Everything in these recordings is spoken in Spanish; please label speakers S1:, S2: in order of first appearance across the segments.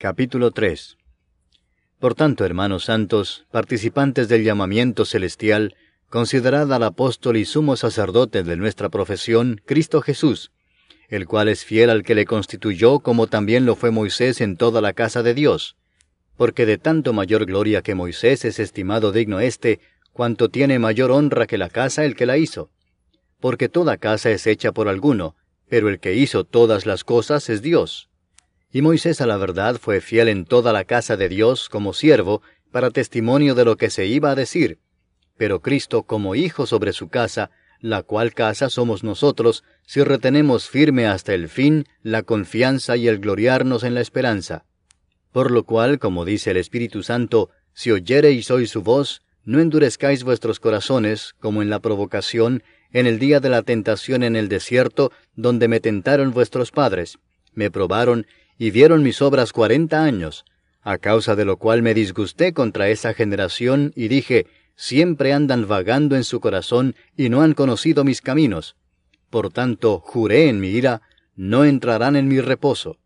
S1: Capítulo 3 Por tanto, hermanos santos, participantes del llamamiento celestial, considerad al apóstol y sumo sacerdote de nuestra profesión, Cristo Jesús, el cual es fiel al que le constituyó como también lo fue Moisés en toda la casa de Dios. Porque de tanto mayor gloria que Moisés es estimado digno éste, cuanto tiene mayor honra que la casa el que la hizo. Porque toda casa es hecha por alguno, pero el que hizo todas las cosas es Dios. Y Moisés a la verdad fue fiel en toda la casa de Dios como siervo, para testimonio de lo que se iba a decir. Pero Cristo como hijo sobre su casa, la cual casa somos nosotros, si retenemos firme hasta el fin la confianza y el gloriarnos en la esperanza. Por lo cual, como dice el Espíritu Santo, si oyereis hoy su voz, no endurezcáis vuestros corazones, como en la provocación, en el día de la tentación en el desierto, donde me tentaron vuestros padres, me probaron y vieron mis obras cuarenta años, a causa de lo cual me disgusté contra esa generación y dije, siempre andan vagando en su corazón y no han conocido mis caminos. Por tanto, juré en mi ira, no entrarán en mi reposo.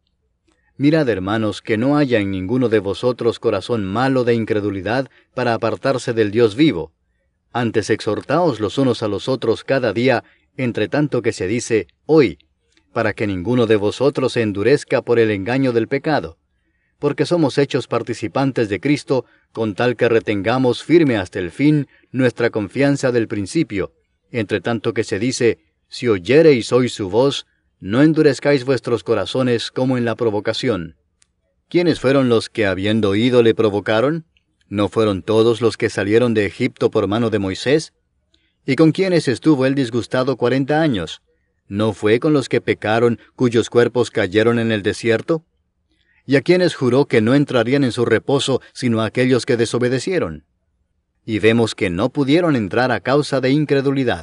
S1: Mirad, hermanos, que no haya en ninguno de vosotros corazón malo de incredulidad para apartarse del Dios vivo. Antes exhortaos los unos a los otros cada día, entre tanto que se dice, hoy, para que ninguno de vosotros se endurezca por el engaño del pecado, porque somos hechos participantes de Cristo, con tal que retengamos firme hasta el fin nuestra confianza del principio, entre tanto que se dice, si oyereis hoy su voz, no endurezcáis vuestros corazones como en la provocación. ¿Quiénes fueron los que habiendo oído le provocaron? ¿No fueron todos los que salieron de Egipto por mano de Moisés? ¿Y con quiénes estuvo él disgustado cuarenta años? ¿No fue con los que pecaron cuyos cuerpos cayeron en el desierto? ¿Y a quienes juró que no entrarían en su reposo sino a aquellos que desobedecieron? Y vemos que no pudieron entrar a causa de incredulidad.